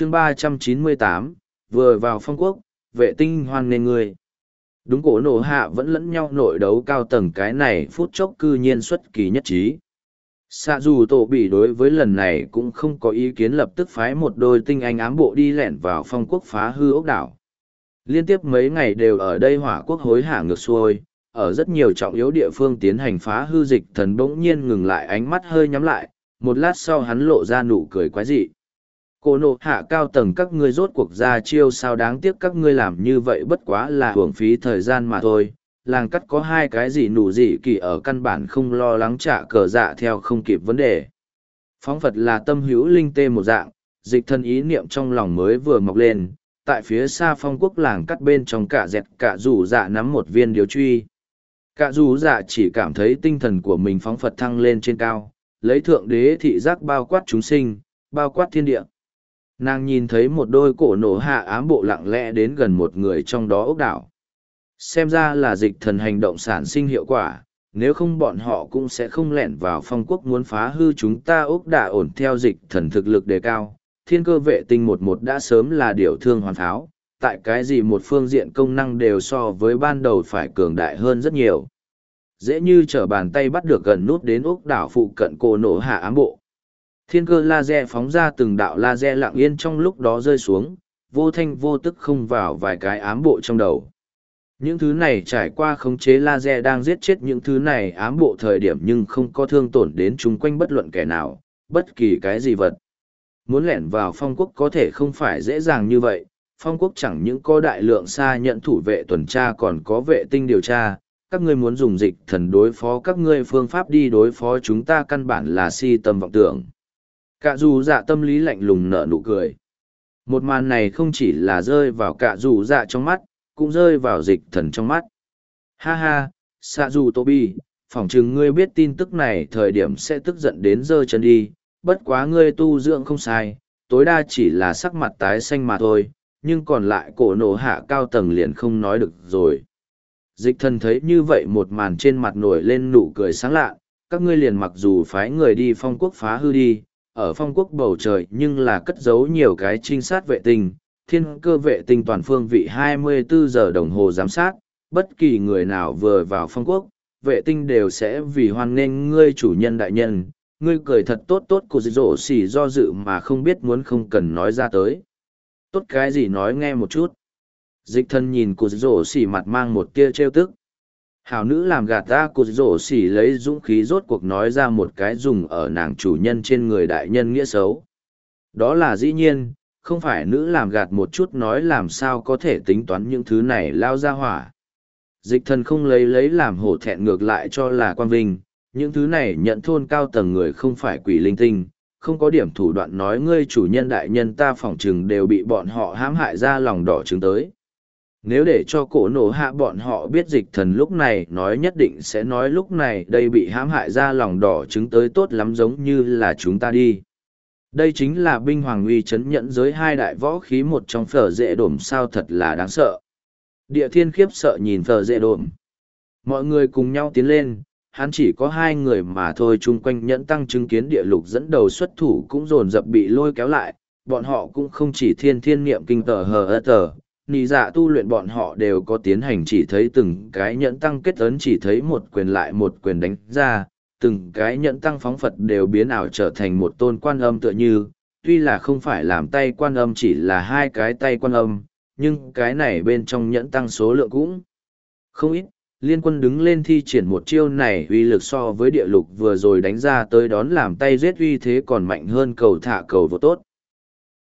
chương ba trăm chín mươi tám vừa vào phong quốc, vệ tinh hoan nên người. Đúng cổ nổ hạ vẫn lẫn nhau nội đấu cao tầng cái này phút chốc cư nhiên xuất kỳ nhất trí. Xạ dù tổ bị đối với lần này cũng không có ý kiến lập tức phái một đôi tinh anh ám bộ đi lẻn vào phong quốc phá hư ốc đảo. Liên tiếp mấy ngày đều ở đây hỏa quốc hối hả ngược xuôi, ở rất nhiều trọng yếu địa phương tiến hành phá hư dịch thần bỗng nhiên ngừng lại ánh mắt hơi nhắm lại, một lát sau hắn lộ ra nụ cười quái dị. Cô nộ hạ cao tầng các ngươi rốt cuộc ra chiêu sao đáng tiếc các ngươi làm như vậy bất quá là hưởng phí thời gian mà thôi. Làng cắt có hai cái gì nụ gì kỳ ở căn bản không lo lắng trả cờ dạ theo không kịp vấn đề. Phóng Phật là tâm hữu linh tê một dạng, dịch thân ý niệm trong lòng mới vừa mọc lên, tại phía xa phong quốc làng cắt bên trong cả dẹt cả rủ dạ nắm một viên điều truy. Cả rủ dạ chỉ cảm thấy tinh thần của mình phóng Phật thăng lên trên cao, lấy thượng đế thị giác bao quát chúng sinh, bao quát thiên địa nàng nhìn thấy một đôi cổ nổ hạ ám bộ lặng lẽ đến gần một người trong đó ốc đảo. Xem ra là dịch thần hành động sản sinh hiệu quả, nếu không bọn họ cũng sẽ không lẻn vào phong quốc muốn phá hư chúng ta ốc đả ổn theo dịch thần thực lực đề cao. Thiên cơ vệ tinh một một đã sớm là điều thương hoàn tháo tại cái gì một phương diện công năng đều so với ban đầu phải cường đại hơn rất nhiều. Dễ như t r ở bàn tay bắt được gần nút đến ốc đảo phụ cận cổ nổ hạ ám bộ Thiên cơ laser phóng ra từng đạo laser lặng yên trong lúc đó rơi xuống, vô thanh vô tức không vào vài cái ám bộ trong đầu. Những thứ này trải qua khống chế laser đang giết chết những thứ này ám bộ thời điểm nhưng không có thương tổn đến chúng quanh bất luận kẻ nào, bất kỳ cái gì vật. Muốn lẻn vào phong quốc có thể không phải dễ dàng như vậy, phong quốc chẳng những có đại lượng xa nhận thủ vệ tuần tra còn có vệ tinh điều tra, các ngươi muốn dùng dịch thần đối phó các ngươi phương pháp đi đối phó chúng ta căn bản là si tâm vọng tưởng. Cả dù dạ tâm lý lạnh lùng nở nụ cười. Một màn này không chỉ là rơi vào cả dù dạ trong mắt, cũng rơi vào dịch thần trong mắt. Ha ha, xạ dù tô bi, phỏng chừng ngươi biết tin tức này thời điểm sẽ tức giận đến giơ chân đi, bất quá ngươi tu dưỡng không sai, tối đa chỉ là sắc mặt tái xanh mà thôi, nhưng còn lại cổ nổ hạ cao tầng liền không nói được rồi. Dịch thần thấy như vậy một màn trên mặt nổi lên nụ cười sáng lạ, các ngươi liền mặc dù phái người đi phong quốc phá hư đi, ở phong quốc bầu trời nhưng là cất giấu nhiều cái trinh sát vệ tinh, thiên cơ vệ tinh toàn phương vị 24 giờ đồng hồ giám sát, bất kỳ người nào vừa vào phong quốc, vệ tinh đều sẽ vì hoan nghênh ngươi chủ nhân đại nhân, ngươi cười thật tốt tốt của dịch rổ xỉ do dự mà không biết muốn không cần nói ra tới. Tốt cái gì nói nghe một chút. Dịch thân nhìn của dịch rổ xỉ mặt mang một tia trêu tức hào nữ làm gạt ta cụt rổ xỉ lấy dũng khí rốt cuộc nói ra một cái dùng ở nàng chủ nhân trên người đại nhân nghĩa xấu. Đó là dĩ nhiên, không phải nữ làm gạt một chút nói làm sao có thể tính toán những thứ này lao ra hỏa. Dịch thần không lấy lấy làm hổ thẹn ngược lại cho là quan vinh, những thứ này nhận thôn cao tầng người không phải quỷ linh tinh, không có điểm thủ đoạn nói ngươi chủ nhân đại nhân ta phỏng chừng đều bị bọn họ hãm hại ra lòng đỏ trứng tới nếu để cho cổ nổ hạ bọn họ biết dịch thần lúc này nói nhất định sẽ nói lúc này, đây bị hãm hại ra lòng đỏ chứng tới tốt lắm giống như là chúng ta đi. Đây chính là binh hoàng uy chấn nhẫn giới hai đại võ khí một trong phở dễ đổm sao thật là đáng sợ. Địa thiên khiếp sợ nhìn phở dễ đổm. Mọi người cùng nhau tiến lên, hắn chỉ có hai người mà thôi, chung quanh nhẫn tăng chứng kiến địa lục dẫn đầu xuất thủ cũng dồn dập bị lôi kéo lại, bọn họ cũng không chỉ thiên thiên niệm kinh tờ hờ ơ tờ nị dạ tu luyện bọn họ đều có tiến hành chỉ thấy từng cái nhẫn tăng kết ấn chỉ thấy một quyền lại một quyền đánh ra, từng cái nhẫn tăng phóng Phật đều biến ảo trở thành một tôn quan âm tựa như, tuy là không phải làm tay quan âm chỉ là hai cái tay quan âm, nhưng cái này bên trong nhẫn tăng số lượng cũng không ít. Liên quân đứng lên thi triển một chiêu này uy lực so với địa lục vừa rồi đánh ra tới đón làm tay giết uy thế còn mạnh hơn cầu thả cầu vô tốt.